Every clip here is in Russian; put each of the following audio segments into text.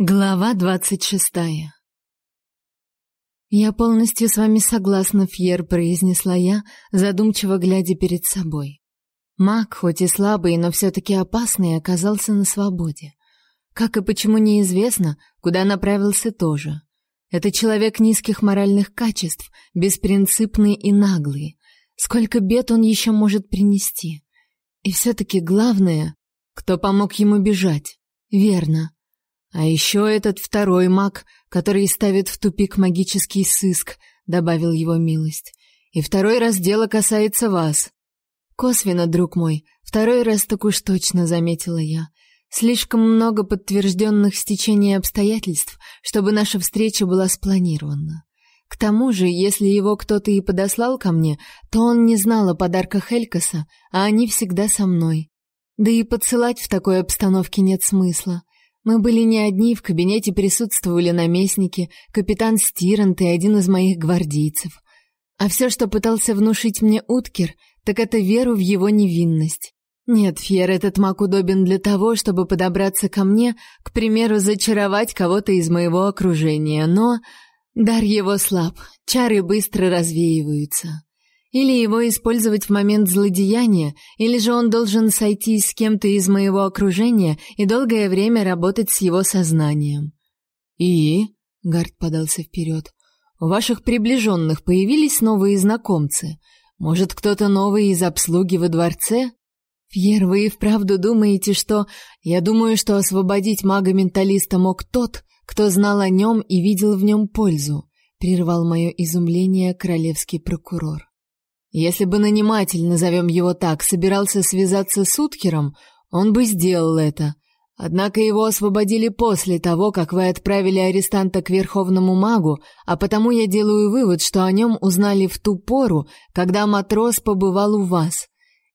Глава двадцать шестая. Я полностью с вами согласна, Фьер, произнесла я, задумчиво глядя перед собой. Маг, хоть и слабый, но все таки опасный, оказался на свободе. Как и почему неизвестно, куда направился тоже. Это человек низких моральных качеств, беспринципный и наглый. Сколько бед он еще может принести? И все таки главное, кто помог ему бежать. Верно. А еще этот второй маг, который ставит в тупик магический сыск, добавил его милость. И второй раз дело касается вас. Косвенно, друг мой, второй раз так уж точно заметила я. Слишком много подтвержденных стечений обстоятельств, чтобы наша встреча была спланирована. К тому же, если его кто-то и подослал ко мне, то он не знал о подарках Элькаса, а они всегда со мной. Да и подсылать в такой обстановке нет смысла. Мы были не одни, в кабинете присутствовали наместники, капитан Стирант и один из моих гвардейцев. А все, что пытался внушить мне Уткер, так это веру в его невинность. Нет, Фьер, этот маг удобен для того, чтобы подобраться ко мне, к примеру, зачаровать кого-то из моего окружения, но дар его слаб, чары быстро развеиваются. Или его использовать в момент злодеяния, или же он должен сойти с кем-то из моего окружения и долгое время работать с его сознанием. И Гард подался вперед. У ваших приближенных появились новые знакомцы. Может, кто-то новый из обслуги во дворце? Фьер, вы и вправду думаете, что я думаю, что освободить мага-менталиста мог тот, кто знал о нем и видел в нем пользу, прервал мое изумление королевский прокурор. Если бы наниматель, назовем его так, собирался связаться с Уткером, он бы сделал это. Однако его освободили после того, как вы отправили арестанта к верховному магу, а потому я делаю вывод, что о нем узнали в ту пору, когда матрос побывал у вас.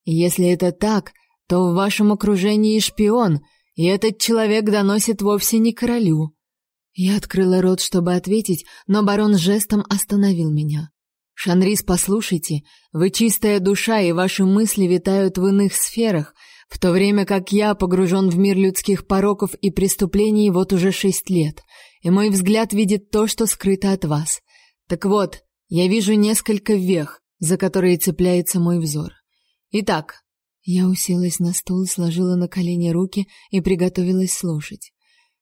И если это так, то в вашем окружении шпион, и этот человек доносит вовсе не королю. Я открыла рот, чтобы ответить, но барон жестом остановил меня. Шанрис, послушайте, вы чистая душа, и ваши мысли витают в иных сферах, в то время как я погружен в мир людских пороков и преступлений вот уже шесть лет, и мой взгляд видит то, что скрыто от вас. Так вот, я вижу несколько вех, за которые цепляется мой взор. Итак, я уселась на стул, сложила на колени руки и приготовилась слушать.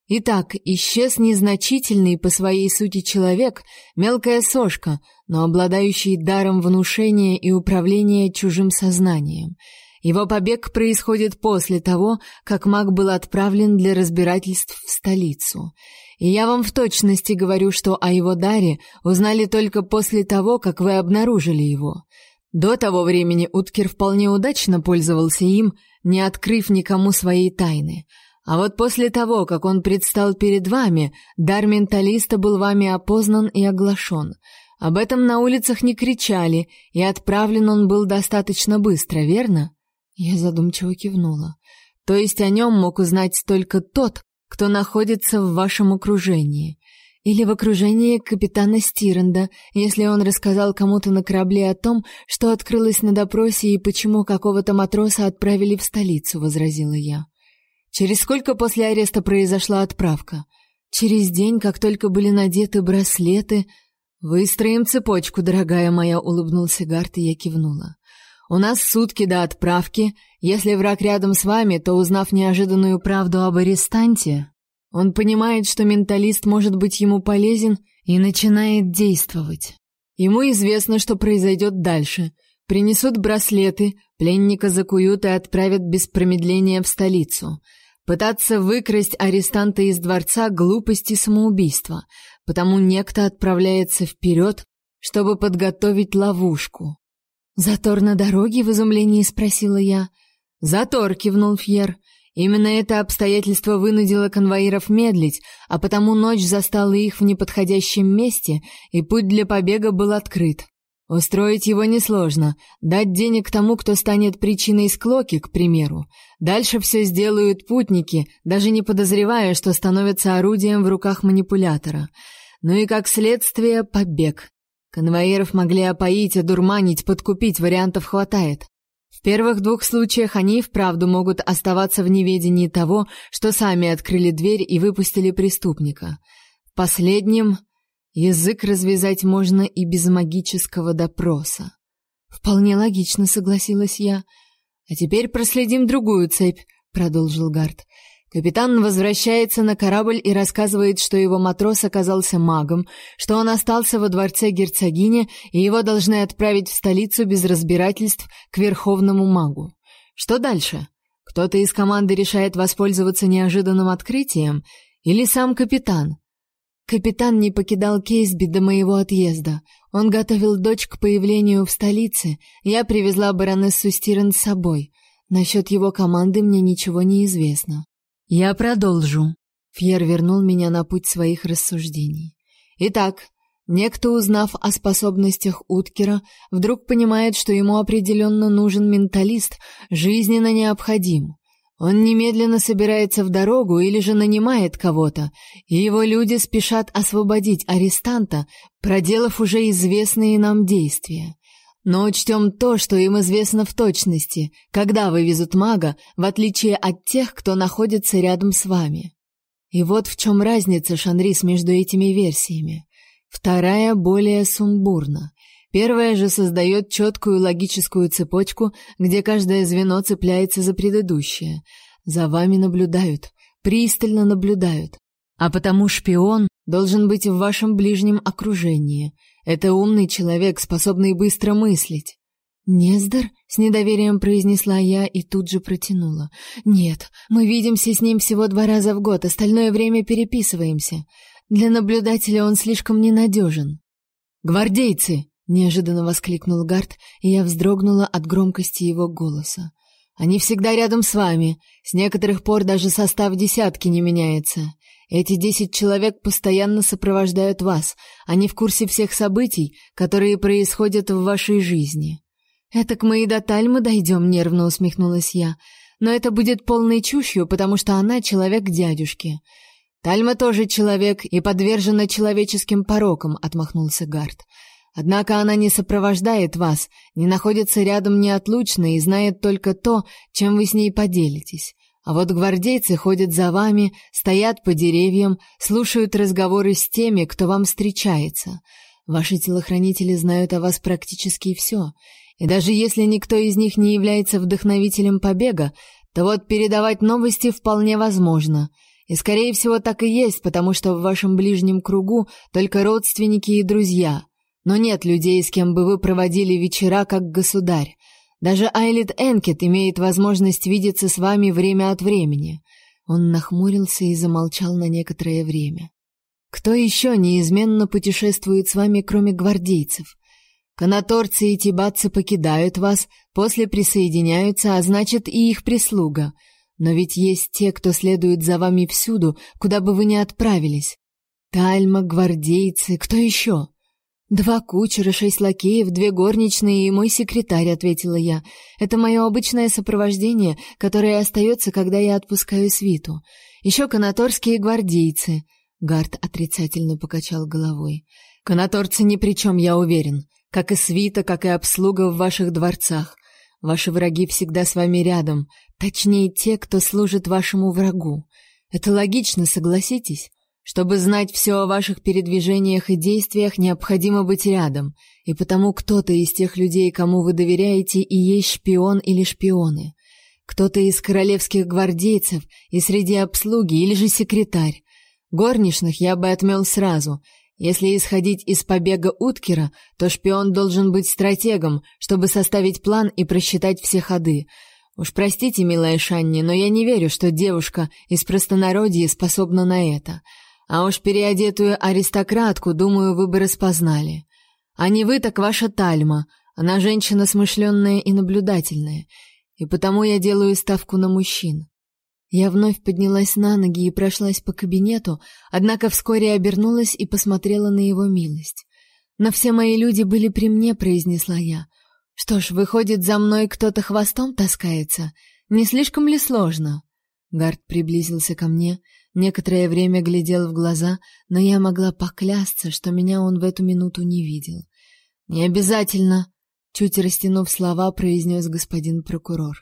Итак, исчез незначительный по своей сути человек, мелкая сошка, но обладающий даром внушения и управления чужим сознанием. Его побег происходит после того, как маг был отправлен для разбирательств в столицу. И я вам в точности говорю, что о его даре узнали только после того, как вы обнаружили его. До того времени Уткер вполне удачно пользовался им, не открыв никому своей тайны. А вот после того, как он предстал перед вами, дар менталиста был вами опознан и оглашен. Об этом на улицах не кричали, и отправлен он был достаточно быстро, верно? Я задумчиво кивнула. То есть о нем мог узнать только тот, кто находится в вашем окружении. Или в окружении капитана Стиренда, если он рассказал кому-то на корабле о том, что открылось на допросе и почему какого-то матроса отправили в столицу, возразила я. Через сколько после ареста произошла отправка? Через день, как только были надеты браслеты. Выстроим цепочку, дорогая моя, улыбнулся Гарт, и я кивнула. У нас сутки до отправки. Если враг рядом с вами, то узнав неожиданную правду об арестанте, он понимает, что менталист может быть ему полезен и начинает действовать. Ему известно, что произойдет дальше. Принесут браслеты, пленника закуют и отправят без промедления в столицу. Пытаться выкрасть арестанта из дворца — глупость и самоубийство, потому некто отправляется вперед, чтобы подготовить ловушку. «Затор на дороге?» — в изумлении спросила я. «Затор», — кивнул Фьер. «Именно это обстоятельство вынудило конвоиров медлить, а потому ночь застала их в неподходящем месте, и путь для побега был открыт. Устроить его несложно. Дать денег тому, кто станет причиной склоки, к примеру. Дальше все сделают путники, даже не подозревая, что становятся орудием в руках манипулятора. Ну и как следствие побег. Конвоиров могли опоить, одурманить, подкупить, вариантов хватает. В первых двух случаях они и вправду могут оставаться в неведении того, что сами открыли дверь и выпустили преступника. В последнем язык развязать можно и без магического допроса. Вполне логично, согласилась я. А теперь проследим другую цепь, продолжил Гард. Капитан возвращается на корабль и рассказывает, что его матрос оказался магом, что он остался во дворце герцогини, и его должны отправить в столицу без разбирательств к верховному магу. Что дальше? Кто-то из команды решает воспользоваться неожиданным открытием или сам капитан? Капитан не покидал Кейсби до моего отъезда. Он готовил дочь к появлению в столице. Я привезла баронессу Стирен с собой. Насчет его команды мне ничего не известно. Я продолжу. Фьер вернул меня на путь своих рассуждений. Итак, некто, узнав о способностях Уткера, вдруг понимает, что ему определенно нужен менталист, жизненно необходим. Он немедленно собирается в дорогу или же нанимает кого-то, и его люди спешат освободить арестанта, проделав уже известные нам действия. Но учтем то, что им известно в точности, когда вывезут мага, в отличие от тех, кто находится рядом с вами. И вот в чем разница, Шанрис, между этими версиями. Вторая более сумбурна. Первая же создает четкую логическую цепочку, где каждое звено цепляется за предыдущее. За вами наблюдают, пристально наблюдают. А потому шпион должен быть в вашем ближнем окружении — это умный человек, способный быстро мыслить. Нездор с недоверием произнесла я и тут же протянула: "Нет, мы видимся с ним всего два раза в год, остальное время переписываемся. Для наблюдателя он слишком ненадежен». "Гвардейцы!" Неожиданно воскликнул Гард, и я вздрогнула от громкости его голоса. Они всегда рядом с вами. С некоторых пор даже состав десятки не меняется. Эти десять человек постоянно сопровождают вас. Они в курсе всех событий, которые происходят в вашей жизни. Это к и до Тальмы дойдем», — нервно усмехнулась я. Но это будет полной чушью, потому что она человек дядюшки. Тальма тоже человек и подвержена человеческим порокам, отмахнулся Гард. Однако она не сопровождает вас, не находится рядом неотлучно и знает только то, чем вы с ней поделитесь. А вот гвардейцы ходят за вами, стоят по деревьям, слушают разговоры с теми, кто вам встречается. Ваши телохранители знают о вас практически все. И даже если никто из них не является вдохновителем побега, то вот передавать новости вполне возможно. И скорее всего так и есть, потому что в вашем ближнем кругу только родственники и друзья. Но нет людей, с кем бы вы проводили вечера как государь. Даже Айлит Энкет имеет возможность видеться с вами время от времени. Он нахмурился и замолчал на некоторое время. Кто еще неизменно путешествует с вами, кроме гвардейцев? Канаторцы и тибатцы покидают вас, после присоединяются, а значит и их прислуга. Но ведь есть те, кто следует за вами всюду, куда бы вы ни отправились. Тальма, гвардейцы, кто еще? «Два кучера, шесть лакеев, две горничные и мой секретарь», — ответила я. «Это мое обычное сопровождение, которое остается, когда я отпускаю свиту. Еще канаторские гвардейцы». Гард отрицательно покачал головой. «Канаторцы ни при чем, я уверен. Как и свита, как и обслуга в ваших дворцах. Ваши враги всегда с вами рядом, точнее те, кто служит вашему врагу. Это логично, согласитесь?» Чтобы знать все о ваших передвижениях и действиях, необходимо быть рядом, и потому кто-то из тех людей, кому вы доверяете, и есть шпион или шпионы. Кто-то из королевских гвардейцев и среди обслуги или же секретарь. Горничных я бы отмел сразу. Если исходить из побега Уткера, то шпион должен быть стратегом, чтобы составить план и просчитать все ходы. Уж простите, милая Шанни, но я не верю, что девушка из простонародья способна на это. А уж переодетую аристократку, думаю, вы бы распознали. А не вы, так ваша Тальма. Она женщина смышленная и наблюдательная. И потому я делаю ставку на мужчин. Я вновь поднялась на ноги и прошлась по кабинету, однако вскоре обернулась и посмотрела на его милость. «Но все мои люди были при мне», — произнесла я. «Что ж, выходит, за мной кто-то хвостом таскается? Не слишком ли сложно?» Гард приблизился ко мне, — Некоторое время глядел в глаза, но я могла поклясться, что меня он в эту минуту не видел. Не обязательно. чуть растянув слова, произнес господин прокурор.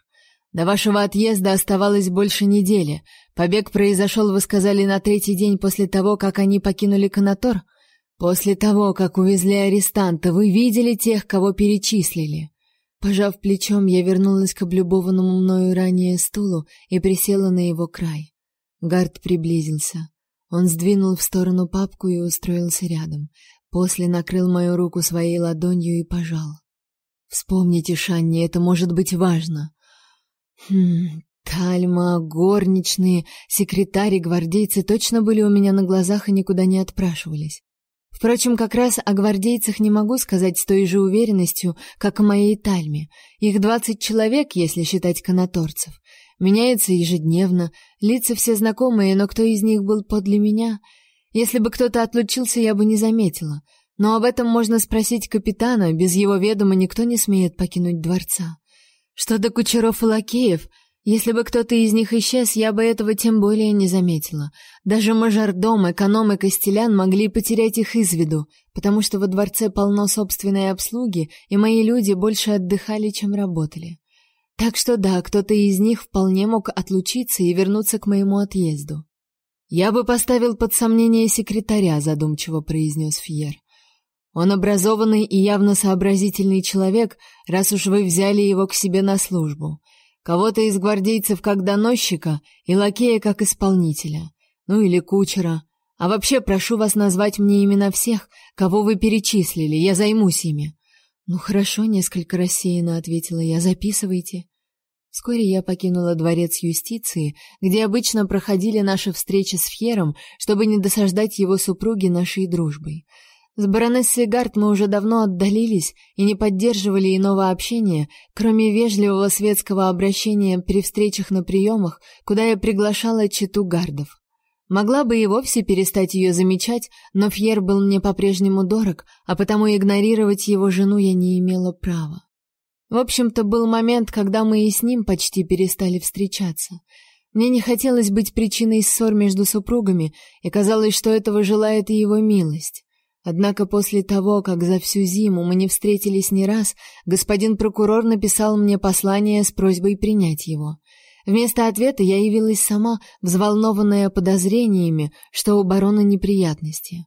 До вашего отъезда оставалось больше недели. Побег произошел, вы сказали, на третий день после того, как они покинули Канатор. После того, как увезли арестанта, вы видели тех, кого перечислили. Пожав плечом, я вернулась к облюбованному мною ранее стулу и присела на его край. Гард приблизился. Он сдвинул в сторону папку и устроился рядом. После накрыл мою руку своей ладонью и пожал. Вспомните, Шанни, это может быть важно. Хм, Тальма, горничные, секретари, гвардейцы точно были у меня на глазах и никуда не отпрашивались. Впрочем, как раз о гвардейцах не могу сказать с той же уверенностью, как о моей Тальме. Их двадцать человек, если считать канаторцев. Меняется ежедневно, лица все знакомые, но кто из них был подле меня? Если бы кто-то отлучился, я бы не заметила. Но об этом можно спросить капитана, без его ведома никто не смеет покинуть дворца. Что до кучеров и лакеев, если бы кто-то из них исчез, я бы этого тем более не заметила. Даже мажордом, эконом и костелян могли потерять их из виду, потому что во дворце полно собственной обслуги, и мои люди больше отдыхали, чем работали. Так что да, кто-то из них вполне мог отлучиться и вернуться к моему отъезду. Я бы поставил под сомнение секретаря, задумчиво произнес Фьер. Он образованный и явно сообразительный человек, раз уж вы взяли его к себе на службу. Кого-то из гвардейцев как доносчика и лакея как исполнителя. Ну или кучера. А вообще прошу вас назвать мне имена всех, кого вы перечислили, я займусь ими. Ну хорошо, несколько рассеянно ответила я. Записывайте. Вскоре я покинула дворец юстиции, где обычно проходили наши встречи с Фьером, чтобы не досаждать его супруге нашей дружбой. С баронессой Гарт мы уже давно отдалились и не поддерживали иного общения, кроме вежливого светского обращения при встречах на приемах, куда я приглашала читу Гардов. Могла бы и вовсе перестать ее замечать, но Фьер был мне по-прежнему дорог, а потому игнорировать его жену я не имела права. В общем-то, был момент, когда мы и с ним почти перестали встречаться. Мне не хотелось быть причиной ссор между супругами, и казалось, что этого желает и его милость. Однако после того, как за всю зиму мы не встретились ни раз, господин прокурор написал мне послание с просьбой принять его. Вместо ответа я явилась сама, взволнованная подозрениями, что у барона неприятности.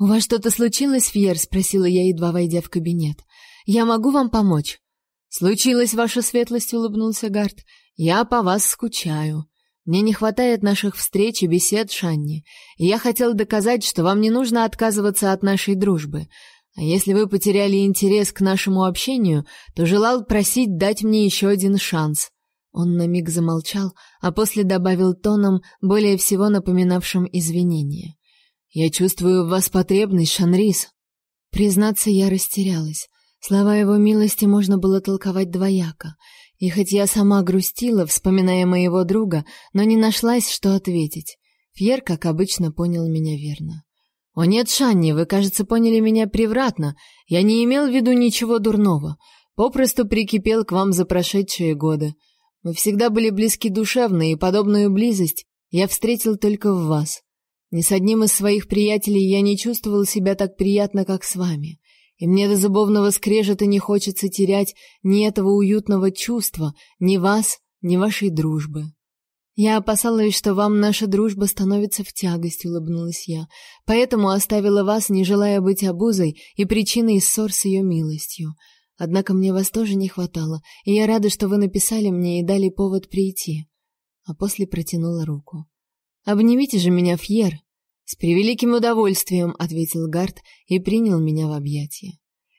«У вас что-то случилось, Фьер?» — спросила я, едва войдя в кабинет. «Я могу вам помочь?» Случилось, ваша светлость, улыбнулся Гард. Я по вас скучаю. Мне не хватает наших встреч и бесед, Шанни. И я хотел доказать, что вам не нужно отказываться от нашей дружбы. А если вы потеряли интерес к нашему общению, то желал просить дать мне еще один шанс. Он на миг замолчал, а после добавил тоном, более всего напоминавшим извинение. Я чувствую в вас потребность, Шанрис. Признаться, я растерялась. Слова его милости можно было толковать двояко. И хоть я сама грустила, вспоминая моего друга, но не нашлась, что ответить. Фьер, как обычно, понял меня верно. «О нет, Шанни, вы, кажется, поняли меня превратно. Я не имел в виду ничего дурного. Попросту прикипел к вам за прошедшие годы. Мы всегда были близки душевно, и подобную близость я встретил только в вас. Ни с одним из своих приятелей я не чувствовал себя так приятно, как с вами и мне до зубовного скрежета не хочется терять ни этого уютного чувства, ни вас, ни вашей дружбы. Я опасалась, что вам наша дружба становится в тягость, улыбнулась я. Поэтому оставила вас, не желая быть обузой и причиной ссор с ее милостью. Однако мне вас тоже не хватало, и я рада, что вы написали мне и дали повод прийти. А после протянула руку. Обнимите же меня, Фьер. С превеликим удовольствием, ответил Гард и принял меня в объятия.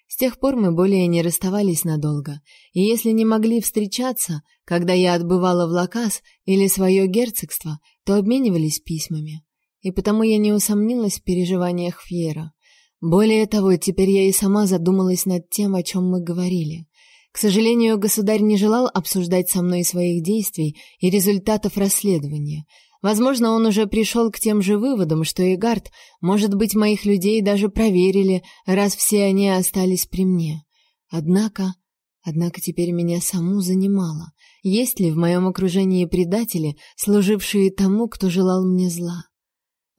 С тех пор мы более не расставались надолго, и если не могли встречаться, когда я отбывала в Лакас или свое герцогство, то обменивались письмами. И потому я не усомнилась в переживаниях Фьера. Более того, теперь я и сама задумалась над тем, о чем мы говорили. К сожалению, государь не желал обсуждать со мной своих действий и результатов расследования, Возможно, он уже пришел к тем же выводам, что и Гард, может быть, моих людей даже проверили, раз все они остались при мне. Однако, однако теперь меня саму занимало, есть ли в моем окружении предатели, служившие тому, кто желал мне зла.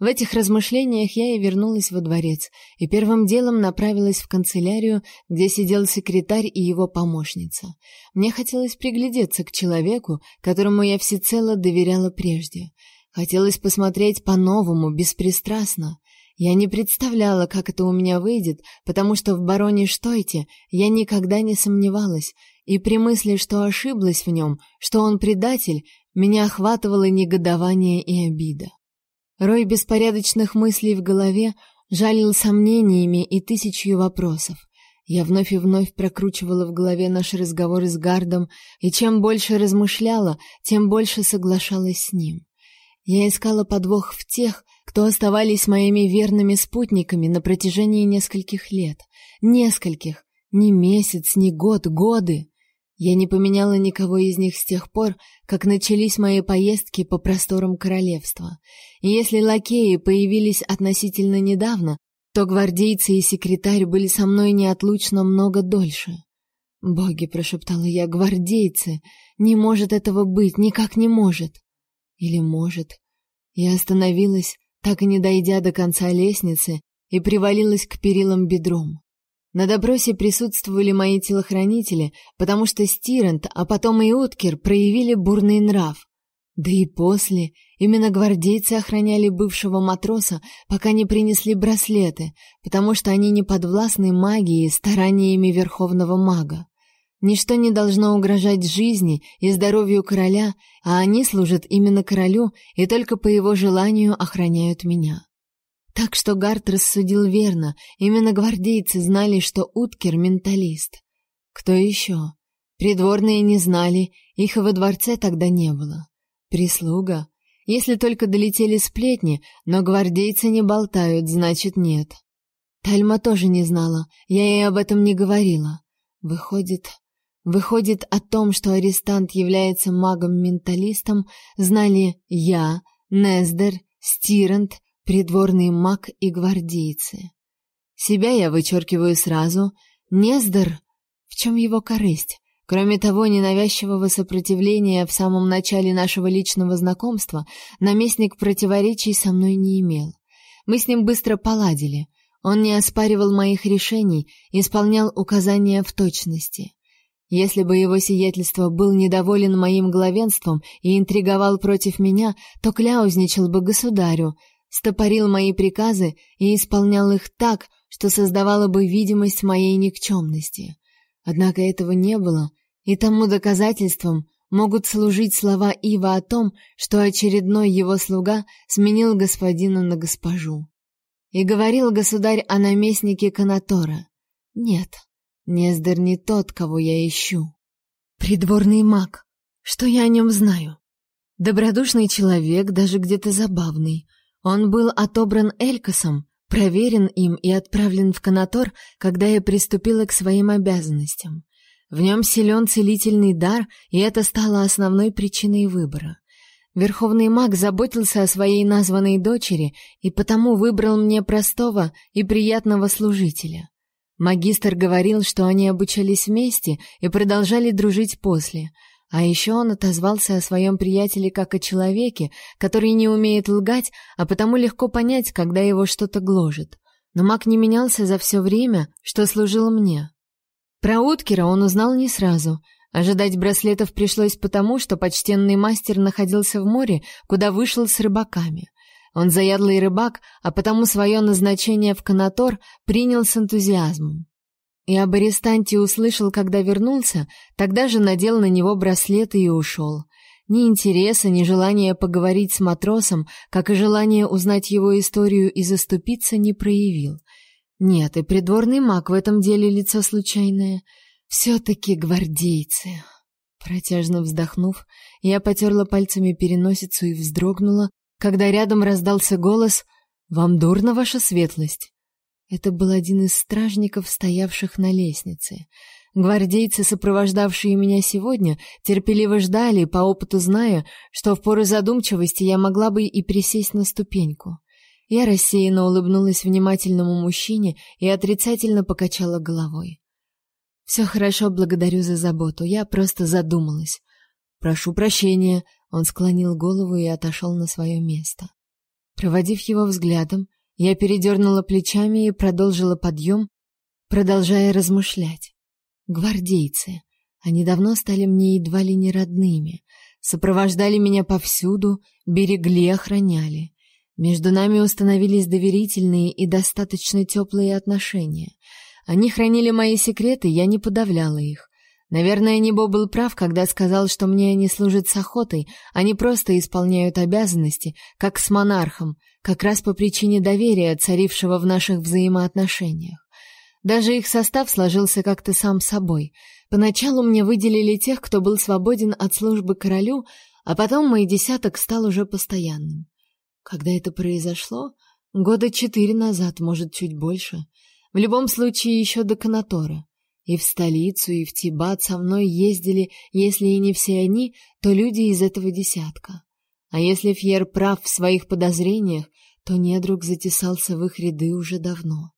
В этих размышлениях я и вернулась во дворец, и первым делом направилась в канцелярию, где сидел секретарь и его помощница. Мне хотелось приглядеться к человеку, которому я всецело доверяла прежде. Хотелось посмотреть по-новому, беспристрастно. Я не представляла, как это у меня выйдет, потому что в бароне Штойте я никогда не сомневалась, и при мысли, что ошиблась в нем, что он предатель, меня охватывало негодование и обида. Рой беспорядочных мыслей в голове жалил сомнениями и тысячью вопросов. Я вновь и вновь прокручивала в голове наши разговоры с Гардом, и чем больше размышляла, тем больше соглашалась с ним. Я искала подвох в тех, кто оставались моими верными спутниками на протяжении нескольких лет. Нескольких, не месяц, не год, годы. Я не поменяла никого из них с тех пор, как начались мои поездки по просторам королевства. И если лакеи появились относительно недавно, то гвардейцы и секретарь были со мной неотлучно много дольше. «Боги», — прошептала я, — «гвардейцы! Не может этого быть, никак не может!» «Или может?» Я остановилась, так и не дойдя до конца лестницы, и привалилась к перилам бедром. На допросе присутствовали мои телохранители, потому что Стирент, а потом и Уткер проявили бурный нрав. Да и после именно гвардейцы охраняли бывшего матроса, пока не принесли браслеты, потому что они не подвластны магии стараниями верховного мага. Ничто не должно угрожать жизни и здоровью короля, а они служат именно королю и только по его желанию охраняют меня. Так что Гарт рассудил верно, именно гвардейцы знали, что Уткер — менталист. Кто еще? Придворные не знали, их и во дворце тогда не было. Прислуга? Если только долетели сплетни, но гвардейцы не болтают, значит нет. Тальма тоже не знала, я ей об этом не говорила. Выходит, выходит о том, что арестант является магом-менталистом, знали я, Нездер, Стирант, придворный маг и гвардейцы. Себя я вычеркиваю сразу. Нездор, в чем его корысть? Кроме того ненавязчивого сопротивления в самом начале нашего личного знакомства, наместник противоречий со мной не имел. Мы с ним быстро поладили. Он не оспаривал моих решений, исполнял указания в точности. Если бы его сиятельство был недоволен моим главенством и интриговал против меня, то кляузничал бы государю, стопорил мои приказы и исполнял их так, что создавало бы видимость моей никчемности. Однако этого не было, и тому доказательством могут служить слова Ива о том, что очередной его слуга сменил господина на госпожу. И говорил государь о наместнике Канатора. Нет, Нездер не тот, кого я ищу. Придворный маг. Что я о нем знаю? Добродушный человек, даже где-то забавный — он был отобран Элькасом, проверен им и отправлен в Канатор, когда я приступила к своим обязанностям. В нем силен целительный дар, и это стало основной причиной выбора. Верховный маг заботился о своей названной дочери и потому выбрал мне простого и приятного служителя. Магистр говорил, что они обучались вместе и продолжали дружить после — а еще он отозвался о своем приятеле как о человеке, который не умеет лгать, а потому легко понять, когда его что-то гложет. Но маг не менялся за все время, что служил мне. Про Уткера он узнал не сразу. Ожидать браслетов пришлось потому, что почтенный мастер находился в море, куда вышел с рыбаками. Он заядлый рыбак, а потому свое назначение в Канатор принял с энтузиазмом. И об арестанте услышал, когда вернулся, тогда же надел на него браслеты и ушел. Ни интереса, ни желания поговорить с матросом, как и желания узнать его историю и заступиться не проявил. Нет, и придворный маг в этом деле лицо случайное. Все-таки гвардейцы. Протяжно вздохнув, я потерла пальцами переносицу и вздрогнула, когда рядом раздался голос «Вам дурно, ваша светлость?» Это был один из стражников, стоявших на лестнице. Гвардейцы, сопровождавшие меня сегодня, терпеливо ждали, по опыту зная, что в пору задумчивости я могла бы и присесть на ступеньку. Я рассеянно улыбнулась внимательному мужчине и отрицательно покачала головой. «Все хорошо, благодарю за заботу. Я просто задумалась. Прошу прощения. Он склонил голову и отошел на свое место. Проводив его взглядом, я передернула плечами и продолжила подъем, продолжая размышлять. Гвардейцы. Они давно стали мне едва ли не родными. Сопровождали меня повсюду, берегли, охраняли. Между нами установились доверительные и достаточно теплые отношения. Они хранили мои секреты, я не подавляла их. Наверное, Небо был прав, когда сказал, что мне они служат с охотой, а не просто исполняют обязанности, как с монархом, как раз по причине доверия, царившего в наших взаимоотношениях. Даже их состав сложился как-то сам собой. Поначалу мне выделили тех, кто был свободен от службы королю, а потом мой десяток стал уже постоянным. Когда это произошло? Года четыре назад, может, чуть больше. В любом случае, еще до Канатора. И в столицу, и в Тибат со мной ездили, если и не все они, то люди из этого десятка. А если Фьер прав в своих подозрениях, то недруг затесался в их ряды уже давно.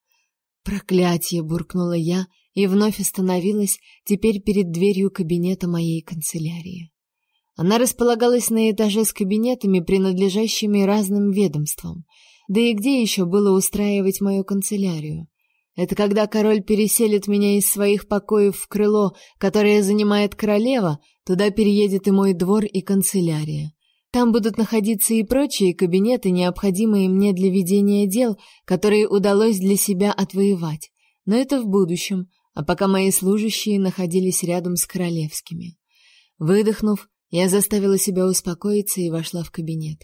Проклятие, буркнула я и вновь остановилась, теперь перед дверью кабинета моей канцелярии. Она располагалась на этаже с кабинетами, принадлежащими разным ведомствам. Да и где еще было устраивать мою канцелярию? Это когда король переселит меня из своих покоев в крыло, которое занимает королева, туда переедет и мой двор, и канцелярия. Там будут находиться и прочие кабинеты, необходимые мне для ведения дел, которые удалось для себя отвоевать. Но это в будущем, а пока мои служащие находились рядом с королевскими. Выдохнув, я заставила себя успокоиться и вошла в кабинет.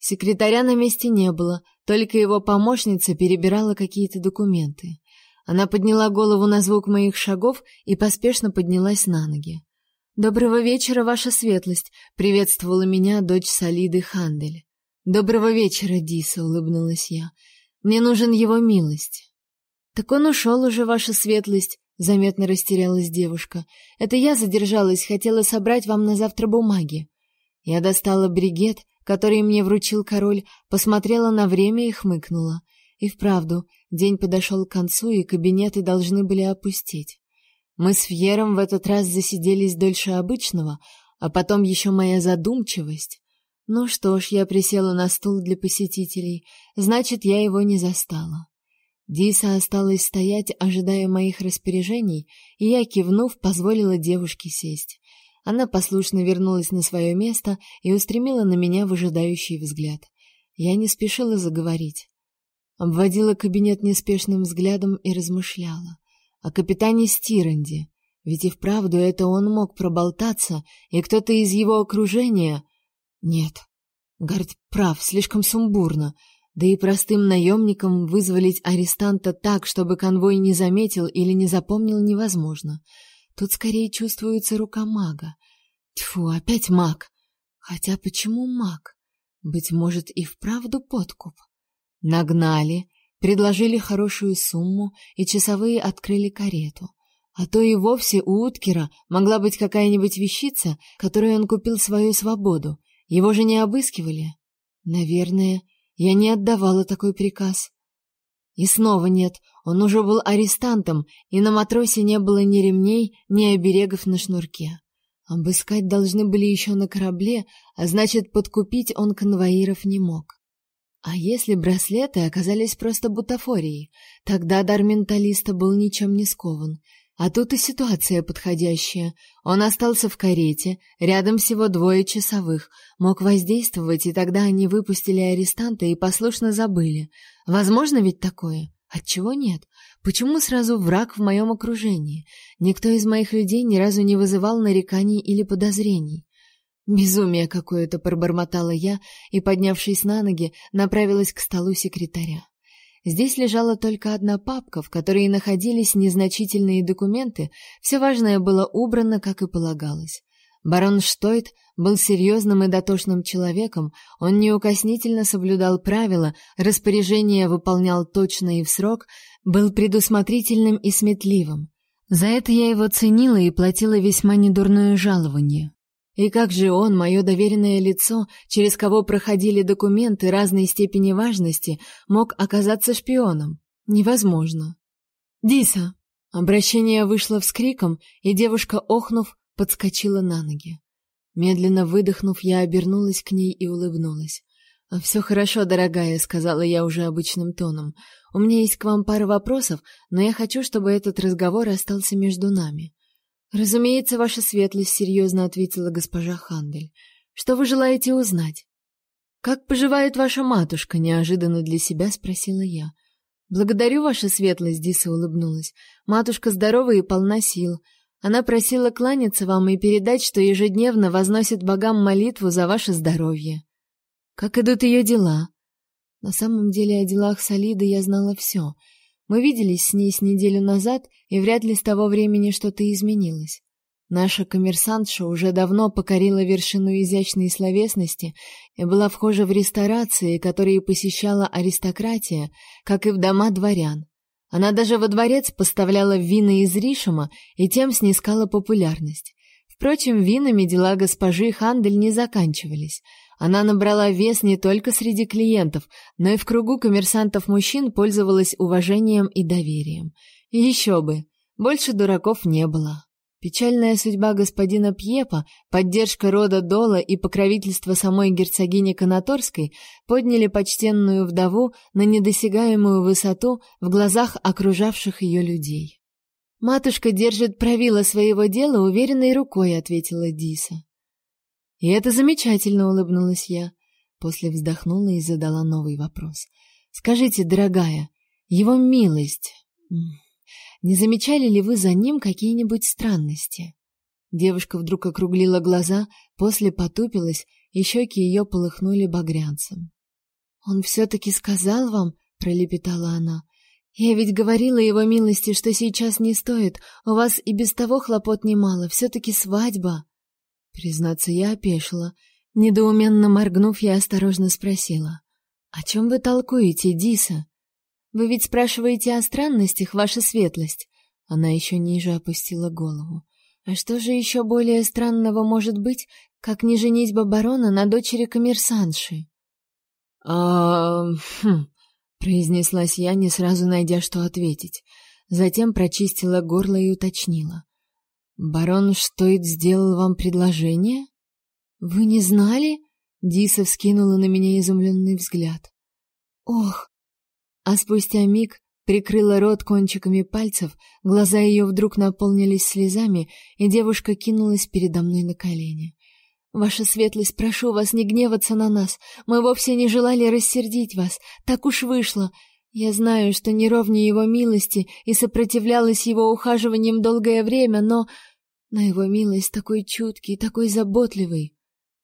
Секретаря на месте не было, только его помощница перебирала какие-то документы. Она подняла голову на звук моих шагов и поспешно поднялась на ноги. Доброго вечера, ваша светлость, приветствовала меня дочь Салиды Хандель. Доброго вечера, Диса, улыбнулась я. Мне нужен его милость. Так он ушел уже, ваша светлость, заметно растерялась девушка. Это я задержалась, хотела собрать вам на завтра бумаги. Я достала бригет, который мне вручил король, посмотрела на время и хмыкнула. И вправду, день подошел к концу, и кабинеты должны были опустеть. Мы с Фьером в этот раз засиделись дольше обычного, а потом еще моя задумчивость. Ну что ж, я присела на стул для посетителей, значит, я его не застала. Диса осталась стоять, ожидая моих распоряжений, и я, кивнув, позволила девушке сесть. Она послушно вернулась на свое место и устремила на меня выжидающий взгляд. Я не спешила заговорить. Обводила кабинет неспешным взглядом и размышляла о капитане Стиранде. Ведь и вправду это он мог проболтаться, и кто-то из его окружения... Нет, Гард прав, слишком сумбурно. Да и простым наемникам вызволить арестанта так, чтобы конвой не заметил или не запомнил, невозможно. Тут скорее чувствуется рука мага. Тьфу, опять маг. Хотя почему маг? Быть может, и вправду подкуп. Нагнали, Предложили хорошую сумму, и часовые открыли карету. А то и вовсе у Уткера могла быть какая-нибудь вещица, которой он купил свою свободу. Его же не обыскивали. Наверное, я не отдавала такой приказ. И снова нет, он уже был арестантом, и на матросе не было ни ремней, ни оберегов на шнурке. Обыскать должны были еще на корабле, а значит, подкупить он конвоиров не мог. А если браслеты оказались просто бутафорией, тогда дар менталиста был ничем не скован. А тут и ситуация подходящая. Он остался в карете, рядом всего двое часовых, мог воздействовать, и тогда они выпустили арестанта и послушно забыли. Возможно ведь такое? Отчего нет? Почему сразу враг в моем окружении? Никто из моих людей ни разу не вызывал нареканий или подозрений. Безумие какое-то пробормотала я и, поднявшись на ноги, направилась к столу секретаря. Здесь лежала только одна папка, в которой находились незначительные документы, все важное было убрано, как и полагалось. Барон Штойт был серьезным и дотошным человеком, он неукоснительно соблюдал правила, распоряжения выполнял точно и в срок, был предусмотрительным и сметливым. За это я его ценила и платила весьма недурное жалование. И как же он, мое доверенное лицо, через кого проходили документы разной степени важности, мог оказаться шпионом? Невозможно. Диса. Обращение вышло вскриком, и девушка, охнув, подскочила на ноги. Медленно выдохнув, я обернулась к ней и улыбнулась. «Все хорошо, дорогая», — сказала я уже обычным тоном. «У меня есть к вам пара вопросов, но я хочу, чтобы этот разговор остался между нами». «Разумеется, ваша светлость», — серьезно ответила госпожа Хандель. «Что вы желаете узнать?» «Как поживает ваша матушка?» — неожиданно для себя спросила я. «Благодарю, ваша светлость», — Диса улыбнулась. «Матушка здорова и полна сил. Она просила кланяться вам и передать, что ежедневно возносит богам молитву за ваше здоровье». Как идут ее дела? На самом деле о делах Солиды я знала все. Мы виделись с ней с неделю назад, и вряд ли с того времени что-то изменилось. Наша коммерсантша уже давно покорила вершину изящной словесности и была вхожа в ресторации, которые посещала аристократия, как и в дома дворян. Она даже во дворец поставляла вина из Ришима и тем снискала популярность. Впрочем, винами дела госпожи Хандель не заканчивались. Она набрала вес не только среди клиентов, но и в кругу коммерсантов-мужчин пользовалась уважением и доверием. И еще бы, больше дураков не было. Печальная судьба господина Пьепа, поддержка рода Дола и покровительство самой герцогини Конаторской подняли почтенную вдову на недосягаемую высоту в глазах окружавших ее людей. «Матушка держит правила своего дела уверенной рукой», — ответила Диса. И это замечательно, улыбнулась я. После вздохнула и задала новый вопрос. Скажите, дорогая, его милость, не замечали ли вы за ним какие-нибудь странности? Девушка вдруг округлила глаза, после потупилась, и щеки ее полыхнули багрянцем. Он все-таки сказал вам, пролепетала она. Я ведь говорила его милости, что сейчас не стоит. У вас и без того хлопот немало, все-таки свадьба. Признаться, я опешила. Недоуменно моргнув, я осторожно спросила. «О чем вы толкуете, Диса?» «Вы ведь спрашиваете о странностях, ваша светлость?» Она еще ниже опустила голову. «А что же еще более странного может быть, как не женитьба барона на дочери коммерсанши?» «А... хм...» — произнеслась я, не сразу найдя, что ответить. Затем прочистила горло и уточнила. Барон Штойт сделал вам предложение? Вы не знали? Диса вскинула на меня изумленный взгляд. Ох. А спустя миг прикрыла рот кончиками пальцев, глаза ее вдруг наполнились слезами, и девушка кинулась передо мной на колени. Ваша светлость, прошу вас не гневаться на нас. Мы вовсе не желали рассердить вас. Так уж вышло. Я знаю, что не ровнее его милости и сопротивлялась его ухаживаниям долгое время, но но его милость такой чуткий, такой заботливый.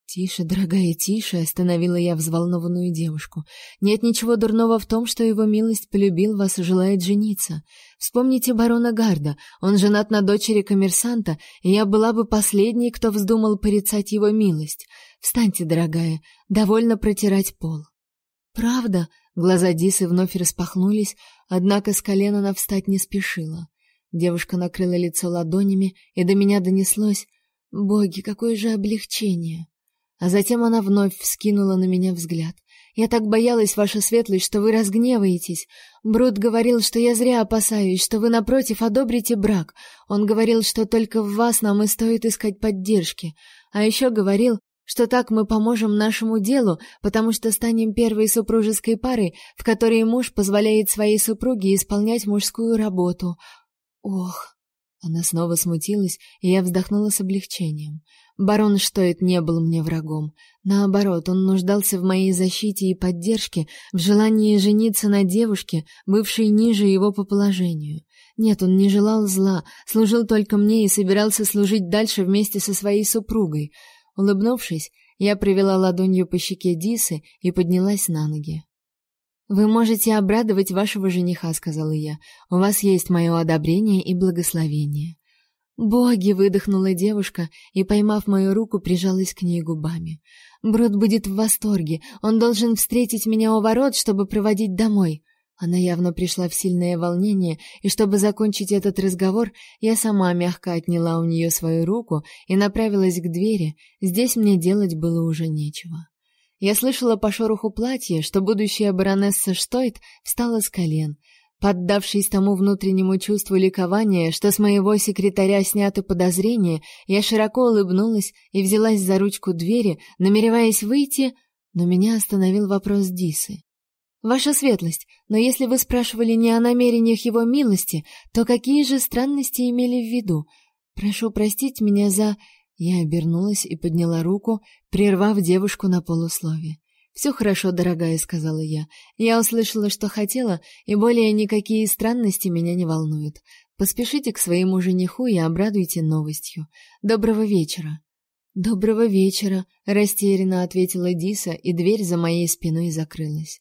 Тише, дорогая, тише, остановила я взволнованную девушку. Нет ничего дурного в том, что его милость полюбил вас и желает жениться. Вспомните барона Гарда. Он женат на дочери коммерсанта, и я была бы последней, кто вздумал порицать его милость. Встаньте, дорогая, довольно протирать пол. Правда? Глаза Дисы вновь распахнулись, однако с колена она встать не спешила. Девушка накрыла лицо ладонями, и до меня донеслось: "Боги, какое же облегчение!" А затем она вновь вскинула на меня взгляд. Я так боялась, ваша светлость, что вы разгневаетесь. Брут говорил, что я зря опасаюсь, что вы напротив одобрите брак. Он говорил, что только в вас нам и стоит искать поддержки. А еще говорил, что так мы поможем нашему делу, потому что станем первой супружеской парой, в которой муж позволяет своей супруге исполнять мужскую работу. Ох, она снова смутилась, и я вздохнула с облегчением. Барон Штойт не был мне врагом. Наоборот, он нуждался в моей защите и поддержке, в желании жениться на девушке, бывшей ниже его по положению. Нет, он не желал зла, служил только мне и собирался служить дальше вместе со своей супругой. Улыбнувшись, я провела ладонью по щеке Дисы и поднялась на ноги. Вы можете обрадовать вашего жениха, сказала я. У вас есть мое одобрение и благословение. Боги, выдохнула девушка и, поймав мою руку, прижалась к ней губами. Брод будет в восторге. Он должен встретить меня у ворот, чтобы проводить домой. Она явно пришла в сильное волнение, и чтобы закончить этот разговор, я сама мягко отняла у нее свою руку и направилась к двери. Здесь мне делать было уже нечего. Я слышала по шороху платья, что будущая баронесса Штойт встала с колен. Поддавшись тому внутреннему чувству ликования, что с моего секретаря сняты подозрения, я широко улыбнулась и взялась за ручку двери, намереваясь выйти, Но меня остановил вопрос Дисы. Ваша светлость, но если вы спрашивали не о намерениях его милости, то какие же странности имели в виду? Прошу простить меня за Я обернулась и подняла руку, прервав девушку на полуслове. «Все хорошо, дорогая, сказала я. Я услышала, что хотела, и более никакие странности меня не волнуют. Поспешите к своему жениху и обрадуйте новостью. Доброго вечера. Доброго вечера, растерянно ответила Диса, и дверь за моей спиной закрылась.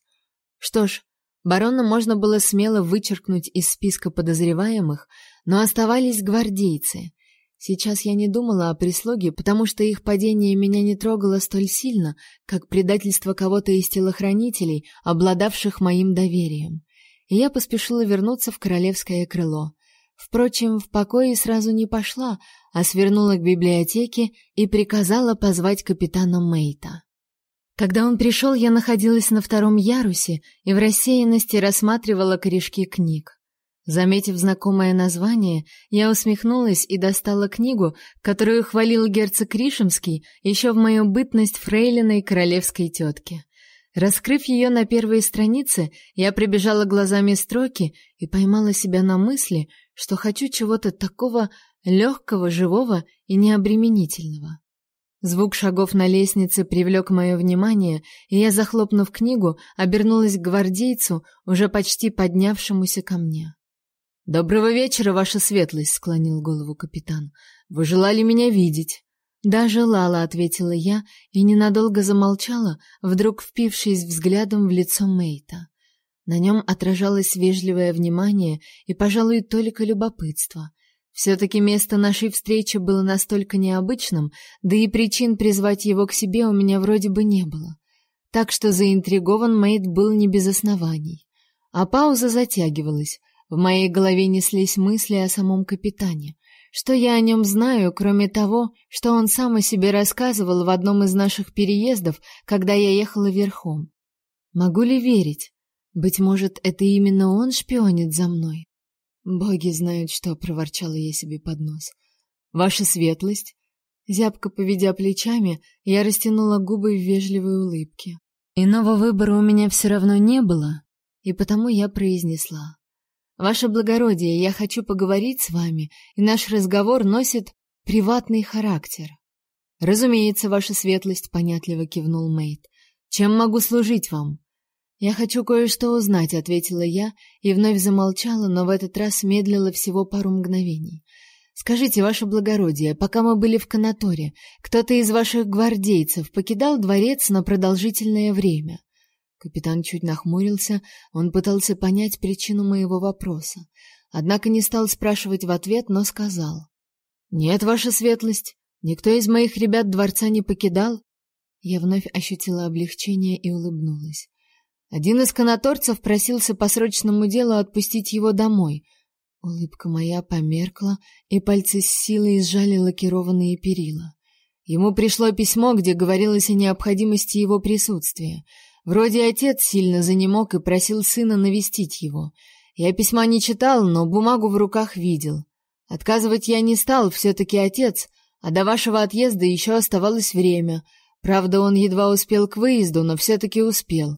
Что ж, барона можно было смело вычеркнуть из списка подозреваемых, но оставались гвардейцы. Сейчас я не думала о прислуге, потому что их падение меня не трогало столь сильно, как предательство кого-то из телохранителей, обладавших моим доверием. И я поспешила вернуться в королевское крыло. Впрочем, в покое сразу не пошла, а свернула к библиотеке и приказала позвать капитана Мейта. Когда он пришел, я находилась на втором ярусе и в рассеянности рассматривала корешки книг. Заметив знакомое название, я усмехнулась и достала книгу, которую хвалил герцог Кришемский еще в мою бытность фрейлиной королевской тетки. Раскрыв ее на первой странице, я прибежала глазами строки и поймала себя на мысли, что хочу чего-то такого легкого, живого и необременительного. Звук шагов на лестнице привлек мое внимание, и я, захлопнув книгу, обернулась к гвардейцу, уже почти поднявшемуся ко мне. Доброго вечера, ваша светлость, склонил голову капитан. Вы желали меня видеть? Да, желала, ответила я и ненадолго замолчала, вдруг впившись взглядом в лицо Мейта. На нем отражалось вежливое внимание и, пожалуй, только любопытство. Все-таки место нашей встречи было настолько необычным, да и причин призвать его к себе у меня вроде бы не было. Так что заинтригован Мэйд был не без оснований. А пауза затягивалась. В моей голове неслись мысли о самом капитане. Что я о нем знаю, кроме того, что он сам о себе рассказывал в одном из наших переездов, когда я ехала верхом? Могу ли верить? Быть может, это именно он шпионит за мной? Боги знают, что проворчала я себе под нос. Ваша светлость, зябко поведя плечами, я растянула губы в вежливой улыбке. Иного выбора у меня все равно не было, и потому я произнесла: "Ваше благородие, я хочу поговорить с вами, и наш разговор носит приватный характер". "Разумеется, ваша светлость", понятливо кивнул Мейт. "Чем могу служить вам?" «Я хочу кое-что узнать», — ответила я и вновь замолчала, но в этот раз медлила всего пару мгновений. «Скажите, ваше благородие, пока мы были в Канаторе, кто-то из ваших гвардейцев покидал дворец на продолжительное время?» Капитан чуть нахмурился, он пытался понять причину моего вопроса. Однако не стал спрашивать в ответ, но сказал. «Нет, ваша светлость, никто из моих ребят дворца не покидал». Я вновь ощутила облегчение и улыбнулась. Один из канаторцев просился по срочному делу отпустить его домой. Улыбка моя померкла, и пальцы с силой сжали лакированные перила. Ему пришло письмо, где говорилось о необходимости его присутствия. Вроде отец сильно занемог и просил сына навестить его. Я письма не читал, но бумагу в руках видел. Отказывать я не стал, все-таки отец, а до вашего отъезда еще оставалось время. Правда, он едва успел к выезду, но все-таки успел.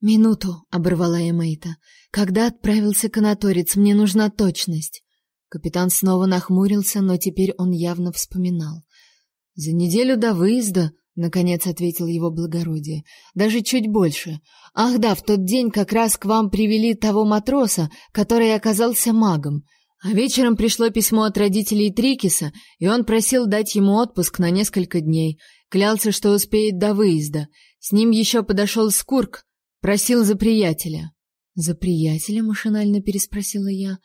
Минуту, оборвала я Мейта. Когда отправился канаторец, мне нужна точность. Капитан снова нахмурился, но теперь он явно вспоминал. За неделю до выезда, наконец ответил его благородие. Даже чуть больше. Ах да, в тот день как раз к вам привели того матроса, который оказался магом. А вечером пришло письмо от родителей Трикиса, и он просил дать ему отпуск на несколько дней. Клялся, что успеет до выезда. С ним еще подошел Скурк, Просил за приятеля. За приятеля машинально переспросила я.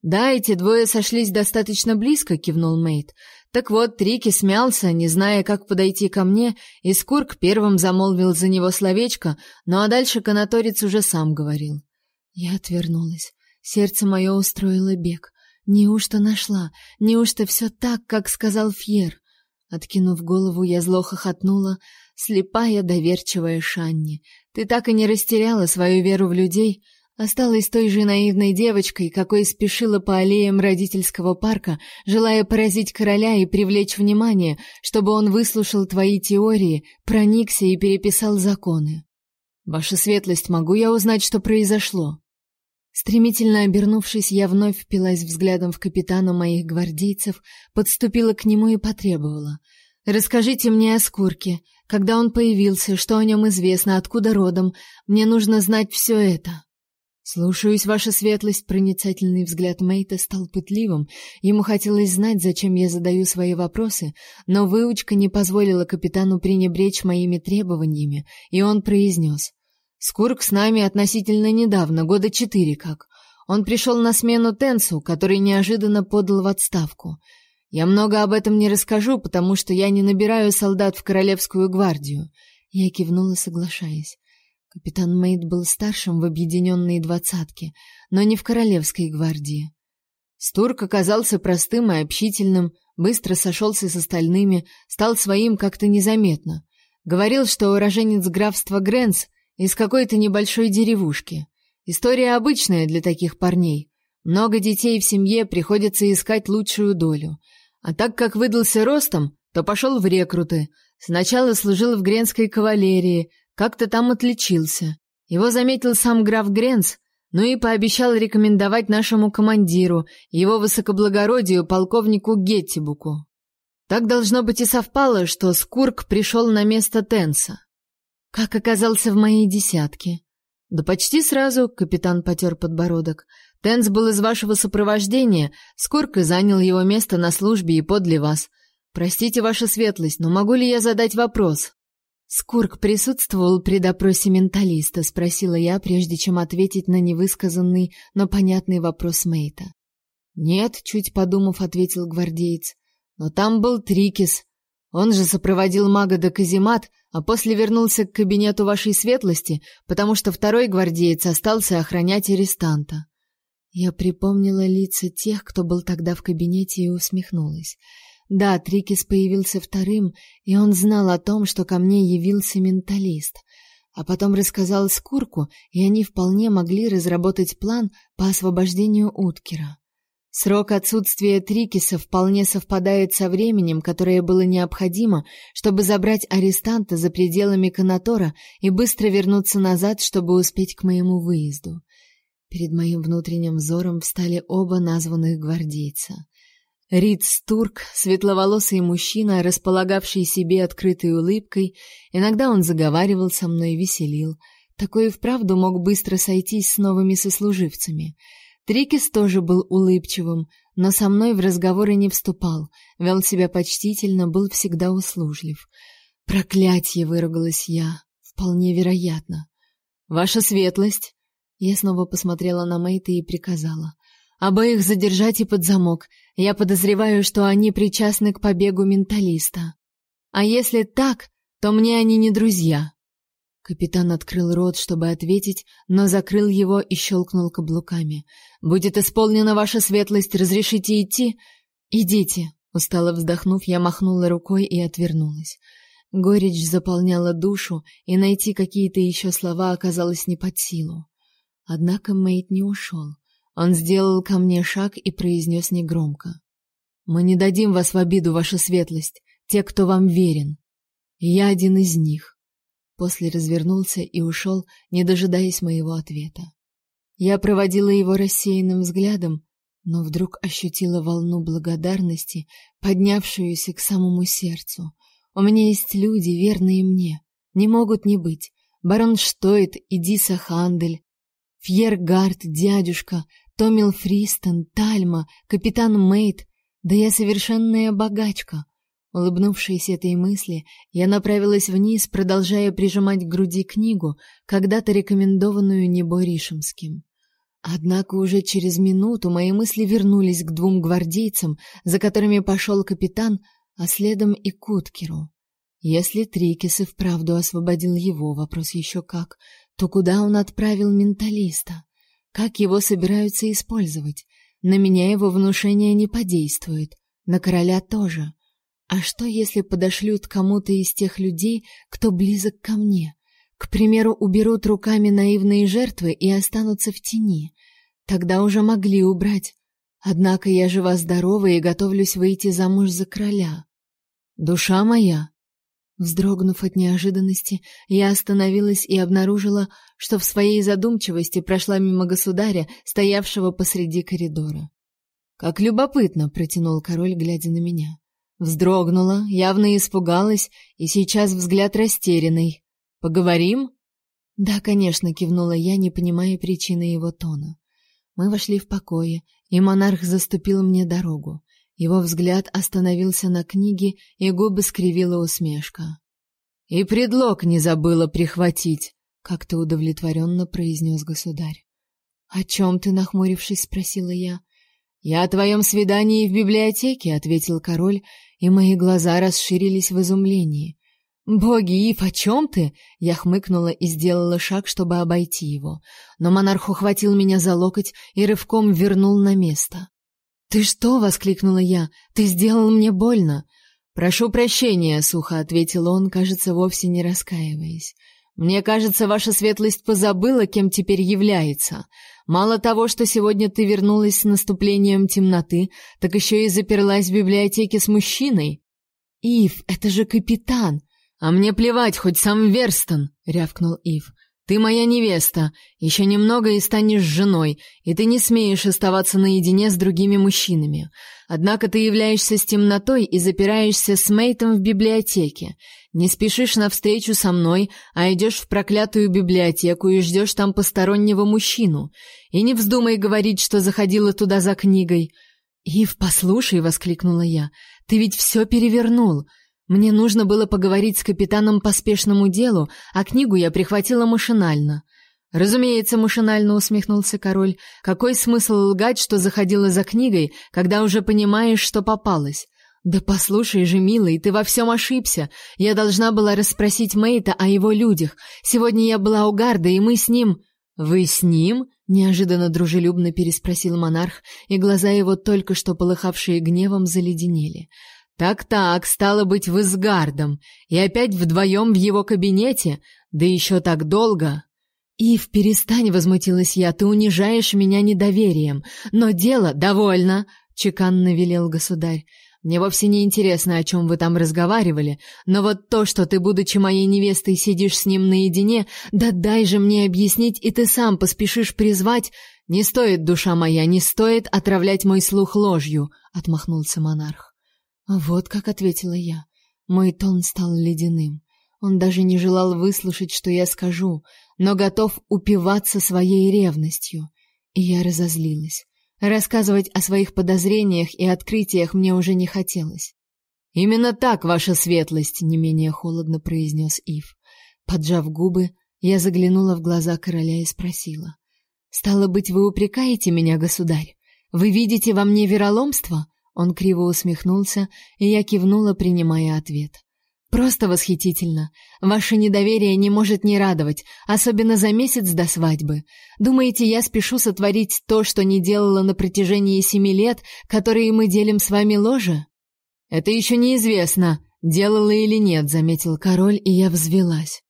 Да, эти двое сошлись достаточно близко, кивнул Мейт. Так вот, Трики смялся, не зная, как подойти ко мне, и Скурк первым замолвил за него словечко, ну а дальше канаторец уже сам говорил. Я отвернулась. Сердце мое устроило бег. Неужто нашла? Неужто все так, как сказал Фьер? Откинув голову, я зло хохотнула, слепая, доверчивая Шанни. Ты так и не растеряла свою веру в людей, Осталась той же наивной девочкой, какой спешила по аллеям родительского парка, желая поразить короля и привлечь внимание, чтобы он выслушал твои теории, проникся и переписал законы. Ваша светлость, могу я узнать, что произошло? Стремительно обернувшись, я вновь впилась взглядом в капитана моих гвардейцев, подступила к нему и потребовала: "Расскажите мне о Скурке, когда он появился, что о нем известно, откуда родом. Мне нужно знать все это". Слушаюсь, ваша светлость, проницательный взгляд Мейта стал пытливым. Ему хотелось знать, зачем я задаю свои вопросы, но выучка не позволила капитану пренебречь моими требованиями, и он произнес. «Скурк с нами относительно недавно, года четыре как. Он пришел на смену Тенсу, который неожиданно подал в отставку. Я много об этом не расскажу, потому что я не набираю солдат в Королевскую гвардию». Я кивнула, соглашаясь. Капитан Мейд был старшим в объединенной двадцатке, но не в королевской гвардии. Стурк оказался простым и общительным, быстро сошелся с остальными, стал своим как-то незаметно. Говорил, что уроженец графства Гренс из какой-то небольшой деревушки. История обычная для таких парней. Много детей в семье, приходится искать лучшую долю. А так как выдался ростом, то пошел в рекруты. Сначала служил в Гренской кавалерии, как-то там отличился. Его заметил сам граф Гренц, ну и пообещал рекомендовать нашему командиру, его высокоблагородию полковнику Геттибуку. Так должно быть и совпало, что Скурк пришел на место Тенса. Как оказался в моей десятке? Да почти сразу, капитан потер подбородок. Тенс был из вашего сопровождения, Скурк и занял его место на службе и подле вас. Простите, ваша светлость, но могу ли я задать вопрос? Скурк присутствовал при допросе менталиста, спросила я, прежде чем ответить на невысказанный, но понятный вопрос Мейта. Нет, чуть подумав, ответил гвардеец. Но там был Трикис. Он же сопроводил мага до каземат, а после вернулся к кабинету вашей светлости, потому что второй гвардеец остался охранять арестанта. Я припомнила лица тех, кто был тогда в кабинете, и усмехнулась. Да, Трикис появился вторым, и он знал о том, что ко мне явился менталист. А потом рассказал Скурку, и они вполне могли разработать план по освобождению Уткера. Срок отсутствия Трикиса вполне совпадает со временем, которое было необходимо, чтобы забрать арестанта за пределами Канатора и быстро вернуться назад, чтобы успеть к моему выезду. Перед моим внутренним взором встали оба названных гвардейца. Риц Турк, светловолосый мужчина, располагавший себе открытой улыбкой, иногда он заговаривал со мной и веселил. Такой и вправду мог быстро сойтись с новыми сослуживцами. Трикис тоже был улыбчивым, но со мной в разговоры не вступал, вел себя почтительно, был всегда услужлив. Проклятье, выругалась я. Вполне вероятно. Ваша светлость. Я снова посмотрела на Мэйта и приказала: Обоих задержать и под замок. Я подозреваю, что они причастны к побегу менталиста. А если так, то мне они не друзья. Капитан открыл рот, чтобы ответить, но закрыл его и щелкнул каблуками. Будет исполнена ваша светлость, разрешите идти? Идите. Устало вздохнув, я махнула рукой и отвернулась. Горечь заполняла душу, и найти какие-то еще слова оказалось не под силу. Однако Мэйд не ушел. Он сделал ко мне шаг и произнес негромко: "Мы не дадим вас в обиду, ваша светлость, те, кто вам верен. я один из них". После развернулся и ушел, не дожидаясь моего ответа. Я проводила его рассеянным взглядом, но вдруг ощутила волну благодарности, поднявшуюся к самому сердцу. У меня есть люди, верные мне, не могут не быть. Барон Штойт и Диса Хандель, Фьергард, дядюшка, Томил Фристон, Тальма, капитан Мейт, да я совершенная богачка. Улыбнувшись этой мысли, я направилась вниз, продолжая прижимать к груди книгу, когда-то рекомендованную Неборишемским. Однако уже через минуту мои мысли вернулись к двум гвардейцам, за которыми пошел капитан, а следом и к Уткеру. Если Трикис и вправду освободил его, вопрос еще как, то куда он отправил менталиста? Как его собираются использовать? На меня его внушение не подействует, на короля тоже. А что, если подошлют кому-то из тех людей, кто близок ко мне? К примеру, уберут руками наивные жертвы и останутся в тени. Тогда уже могли убрать. Однако я жива-здорова и готовлюсь выйти замуж за короля. Душа моя, Вздрогнув от неожиданности, я остановилась и обнаружила, что в своей задумчивости прошла мимо государя, стоявшего посреди коридора. Как любопытно, протянул король, глядя на меня. Вздрогнула, явно испугалась, и сейчас взгляд растерянный. Поговорим? Да, конечно, кивнула я, не понимая причины его тона. Мы вошли в покои, и монарх заступил мне дорогу. Его взгляд остановился на книге, и губы скривила усмешка. И предлог не забыла прихватить, как-то удовлетворенно произнес государь. О чем ты, нахмурившись, спросила я. Я о твоем свидании в библиотеке, ответил король, и мои глаза расширились в изумлении. Боги, Ив, о чем ты? Я хмыкнула и сделала шаг, чтобы обойти его, но монарх ухватил меня за локоть и рывком вернул на место. «Ты что?» — воскликнула я. «Ты сделал мне больно!» «Прошу прощения», — сухо ответил он, кажется, вовсе не раскаиваясь. «Мне кажется, ваша светлость позабыла, кем теперь является. Мало того, что сегодня ты вернулась с наступлением темноты, так еще и заперлась в библиотеке с мужчиной». «Ив, это же капитан!» «А мне плевать, хоть сам Верстон!» — рявкнул Ив. Ты моя невеста, еще немного и станешь женой, и ты не смеешь оставаться наедине с другими мужчинами. Однако ты являешься с темнотой и запираешься с Мейтом в библиотеке. Не спешишь навстречу со мной, а идешь в проклятую библиотеку и ждешь там постороннего мужчину. И не вздумай говорить, что заходила туда за книгой. «Ив, послушай!» — воскликнула я. «Ты ведь все перевернул!» Мне нужно было поговорить с капитаном по спешному делу, а книгу я прихватила машинально. Разумеется, машинально усмехнулся король. Какой смысл лгать, что заходила за книгой, когда уже понимаешь, что попалась? Да послушай же, милый, ты во всем ошибся. Я должна была расспросить Мейта о его людях. Сегодня я была у Гарда, и мы с ним Вы с ним? неожиданно дружелюбно переспросил монарх, и глаза его, только что полыхавшие гневом, заледенели. Так-так, стало быть, вы с и опять вдвоем в его кабинете, да еще так долго. Ив, перестань, возмутилась я, ты унижаешь меня недоверием. Но дело довольно, чеканно велел государь. Мне вовсе не интересно, о чем вы там разговаривали, но вот то, что ты, будучи моей невестой, сидишь с ним наедине, да дай же мне объяснить, и ты сам поспешишь призвать. Не стоит, душа моя, не стоит отравлять мой слух ложью, отмахнулся монарх. Вот как ответила я. Мой тон стал ледяным. Он даже не желал выслушать, что я скажу, но готов упиваться своей ревностью. И я разозлилась. Рассказывать о своих подозрениях и открытиях мне уже не хотелось. Именно так, ваша светлость, не менее холодно произнес Ив. Поджав губы, я заглянула в глаза короля и спросила: "Стало быть, вы упрекаете меня, государь? Вы видите во мне вероломство? Он криво усмехнулся, и я кивнула, принимая ответ. Просто восхитительно. Ваше недоверие не может не радовать, особенно за месяц до свадьбы. Думаете, я спешу сотворить то, что не делала на протяжении семи лет, которые мы делим с вами ложе? Это еще неизвестно, делала или нет, заметил король, и я взвилась.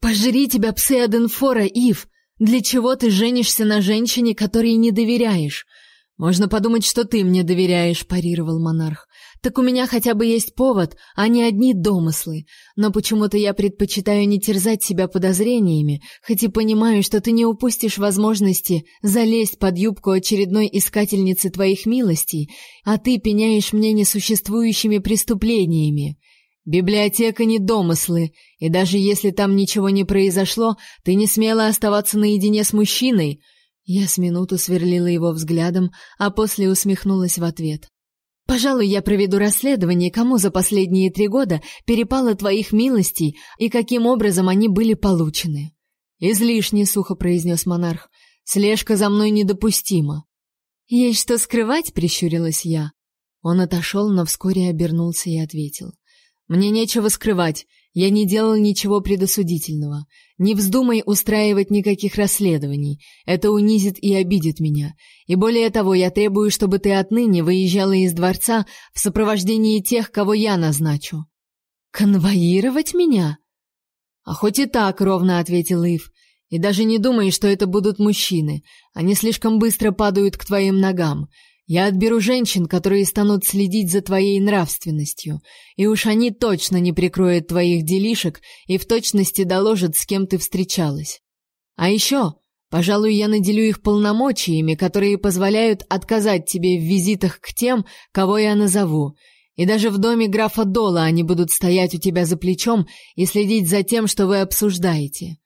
Пожри тебя, псы Аденфора, Ив! Для чего ты женишься на женщине, которой не доверяешь? Можно подумать, что ты мне доверяешь, парировал монарх. Так у меня хотя бы есть повод, а не одни домыслы. Но почему-то я предпочитаю не терзать себя подозрениями, хоть и понимаю, что ты не упустишь возможности залезть под юбку очередной искательницы твоих милостей, а ты пеняешь мне несуществующими преступлениями. Библиотека не домыслы, и даже если там ничего не произошло, ты не смела оставаться наедине с мужчиной. Я с минуту сверлила его взглядом, а после усмехнулась в ответ. Пожалуй, я проведу расследование, кому за последние три года перепало твоих милостей и каким образом они были получены. Излишне сухо произнес монарх. Слежка за мной недопустима. Есть что скрывать, прищурилась я. Он отошел, но вскоре обернулся и ответил: Мне нечего скрывать. Я не делал ничего предосудительного. Не вздумай устраивать никаких расследований. Это унизит и обидит меня. И более того, я требую, чтобы ты отныне выезжала из дворца в сопровождении тех, кого я назначу. Конвоировать меня? А хоть и так, ровно ответил Ив. И даже не думай, что это будут мужчины. Они слишком быстро падают к твоим ногам. Я отберу женщин, которые станут следить за твоей нравственностью, и уж они точно не прикроют твоих делишек и в точности доложат, с кем ты встречалась. А еще, пожалуй, я наделю их полномочиями, которые позволяют отказать тебе в визитах к тем, кого я назову. И даже в доме графа Дола они будут стоять у тебя за плечом и следить за тем, что вы обсуждаете.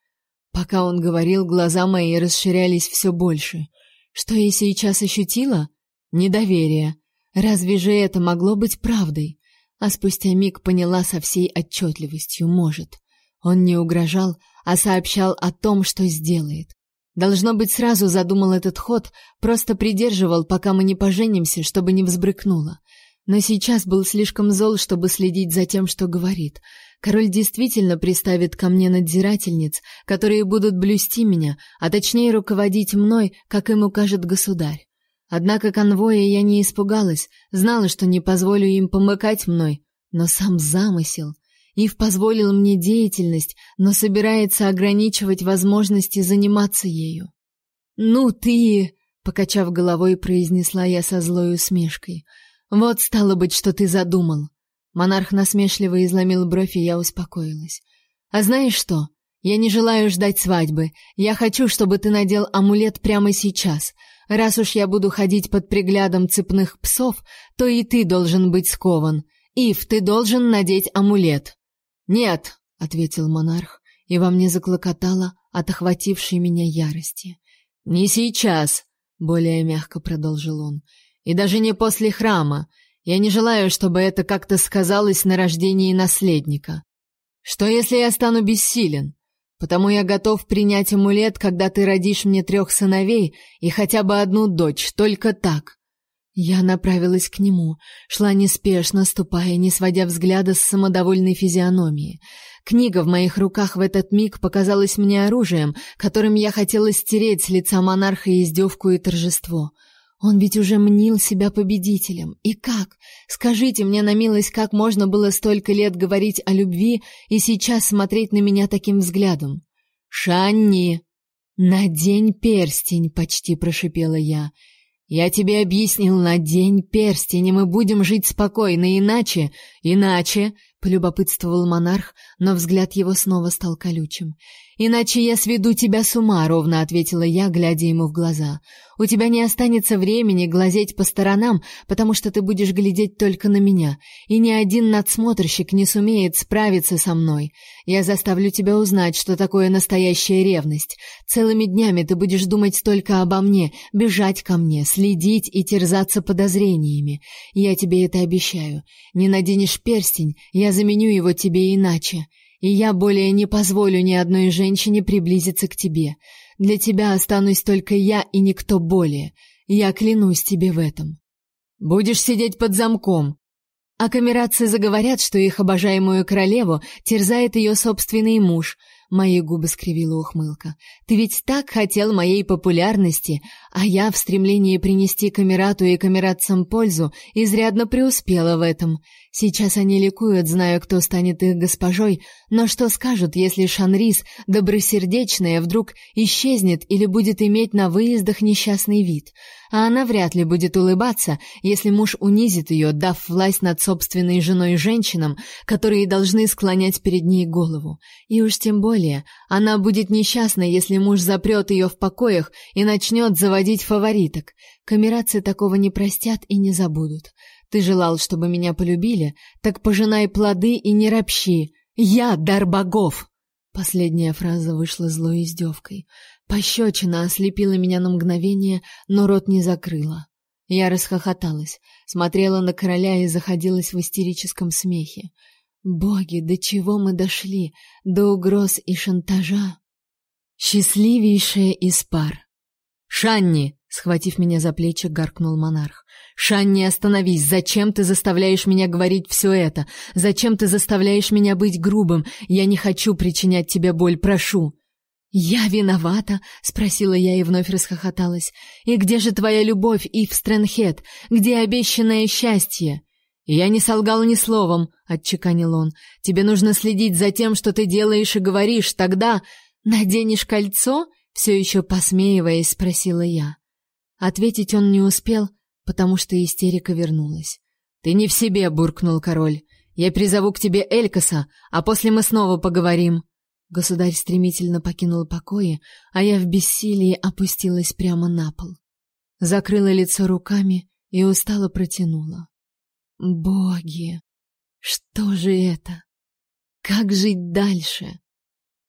Пока он говорил, глаза мои расширялись все больше. Что я сейчас ощутила? Недоверие. Разве же это могло быть правдой? А спустя миг поняла со всей отчетливостью, может. Он не угрожал, а сообщал о том, что сделает. Должно быть, сразу задумал этот ход, просто придерживал, пока мы не поженимся, чтобы не взбрыкнуло. Но сейчас был слишком зол, чтобы следить за тем, что говорит. Король действительно приставит ко мне надзирательниц, которые будут блюсти меня, а точнее руководить мной, как им укажет государь. Однако конвоя я не испугалась, знала, что не позволю им помыкать мной, но сам замысел Ив позволил мне деятельность, но собирается ограничивать возможности заниматься ею. Ну ты, покачав головой, произнесла я со злой усмешкой. Вот стало быть, что ты задумал. Монарх насмешливо изломил бровь, и я успокоилась. А знаешь что? Я не желаю ждать свадьбы. Я хочу, чтобы ты надел амулет прямо сейчас. Раз уж я буду ходить под приглядом цепных псов, то и ты должен быть скован. Ив, ты должен надеть амулет. Нет, ответил монарх, и во мне заклокотало от охватившей меня ярости. Не сейчас, более мягко продолжил он. И даже не после храма. Я не желаю, чтобы это как-то сказалось на рождении наследника. Что если я стану бессилен? Потому я готов принять амулет, когда ты родишь мне трех сыновей и хотя бы одну дочь, только так. Я направилась к нему, шла неспешно, ступая, не сводя взгляда с самодовольной физиономии. Книга в моих руках в этот миг показалась мне оружием, которым я хотела стереть с лица монарха издевку и торжество — он ведь уже мнил себя победителем. И как? Скажите мне на милость, как можно было столько лет говорить о любви и сейчас смотреть на меня таким взглядом? Шанни, надень перстень, почти прошипела я. Я тебе объяснил, надень перстень, и мы будем жить спокойно, иначе, иначе, полюбопытствовал монарх, но взгляд его снова стал колючим. Иначе я сведу тебя с ума, ровно ответила я, глядя ему в глаза. У тебя не останется времени глазеть по сторонам, потому что ты будешь глядеть только на меня, и ни один надсмотрщик не сумеет справиться со мной. Я заставлю тебя узнать, что такое настоящая ревность. Целыми днями ты будешь думать только обо мне, бежать ко мне, следить и терзаться подозрениями. Я тебе это обещаю. Не наденешь перстень, я заменю его тебе иначе. И я более не позволю ни одной женщине приблизиться к тебе. Для тебя останусь только я и никто более. Я клянусь тебе в этом. Будешь сидеть под замком. А камерадцы заговорят, что их обожаемую королеву терзает ее собственный муж — Мои губы скривила ухмылка. Ты ведь так хотел моей популярности, а я в стремлении принести камерату и камератцам пользу изрядно преуспела в этом. Сейчас они ликуют, зная, кто станет их госпожой, но что скажут, если Шанрис, добросердечная, вдруг исчезнет или будет иметь на выездах несчастный вид? а она вряд ли будет улыбаться, если муж унизит ее, дав власть над собственной женой и женщинам, которые должны склонять перед ней голову. И уж тем более, она будет несчастна, если муж запрет ее в покоях и начнет заводить фавориток. Камерацы такого не простят и не забудут. Ты желал, чтобы меня полюбили, так пожинай плоды и не ропщи. Я дар богов. Последняя фраза вышла злой издевкой. Пощечина ослепила меня на мгновение, но рот не закрыла. Я расхохоталась, смотрела на короля и заходилась в истерическом смехе. Боги, до чего мы дошли? До угроз и шантажа. Счастливейшая из пар. Шанни, схватив меня за плечи, гаркнул монарх. Шанни, остановись. Зачем ты заставляешь меня говорить все это? Зачем ты заставляешь меня быть грубым? Я не хочу причинять тебе боль, прошу. «Я виновата?» — спросила я и вновь расхохоталась. «И где же твоя любовь, Ив Стрэнхед? Где обещанное счастье?» Я не солгал ни словом, отчеканил он. Тебе нужно следить за тем, что ты делаешь и говоришь, тогда наденешь кольцо? Все еще посмеиваясь, спросила я. Ответить он не успел, потому что истерика вернулась. Ты не в себе, буркнул король. Я призову к тебе Элькаса, а после мы снова поговорим. Государь стремительно покинул покои, а я в бессилии опустилась прямо на пол. Закрыла лицо руками и устало протянула. Боги, что же это? Как жить дальше?